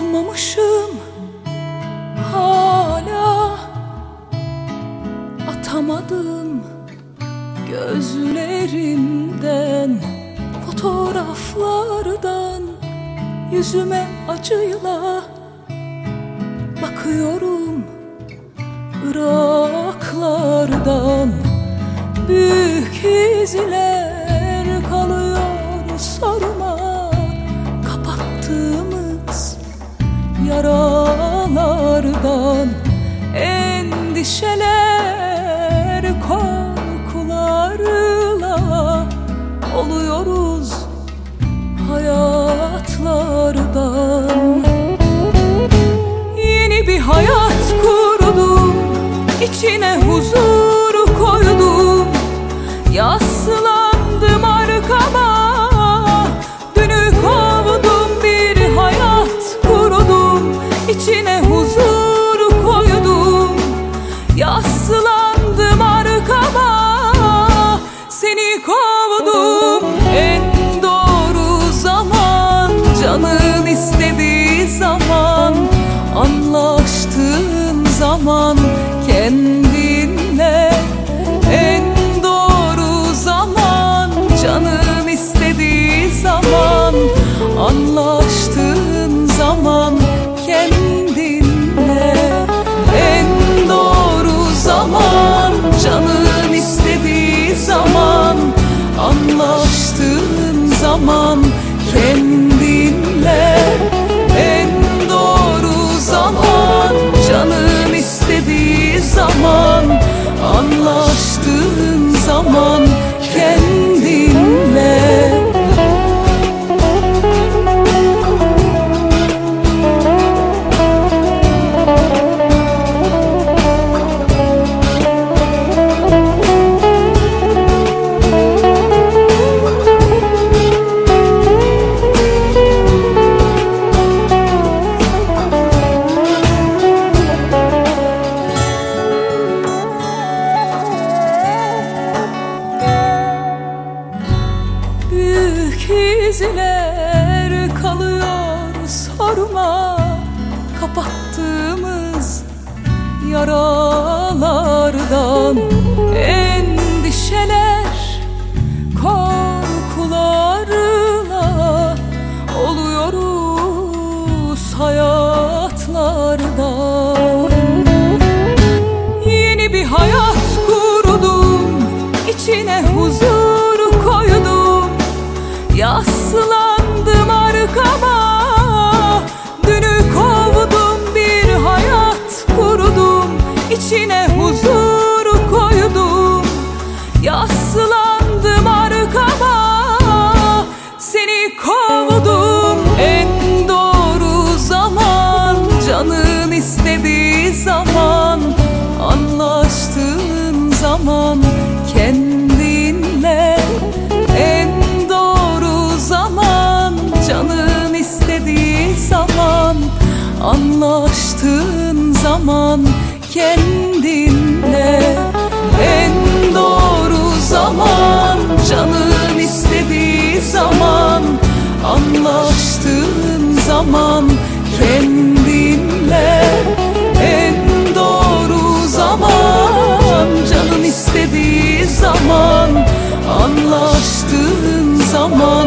Unutmamışım. Hala Atamadım gözlerimden Fotoğraflardan yüzüme acıyla Bakıyorum Iraklardan. Büyük izler Endişeler korkularla Oluyoruz hayatlardan Yeni bir hayat kurdum içine huzur zaman kendinle En doğru zaman Canın istediği zaman Anlaştığın zaman kendinle. En doğru zaman Canın istediği zaman Anlaştığın zaman kendinle izler kalıyor sorma. Kapattığımız yaralardan içine huzur koydum. Yaslandım arkama Seni kovdum. En doğru zaman Canın istediği zaman Anlaştığın zaman kendinle kendinde En doğru zaman canın istediği zaman Anlaştığın zaman kendinle. En doğru zaman canın istediği zaman Anlaştığın zaman.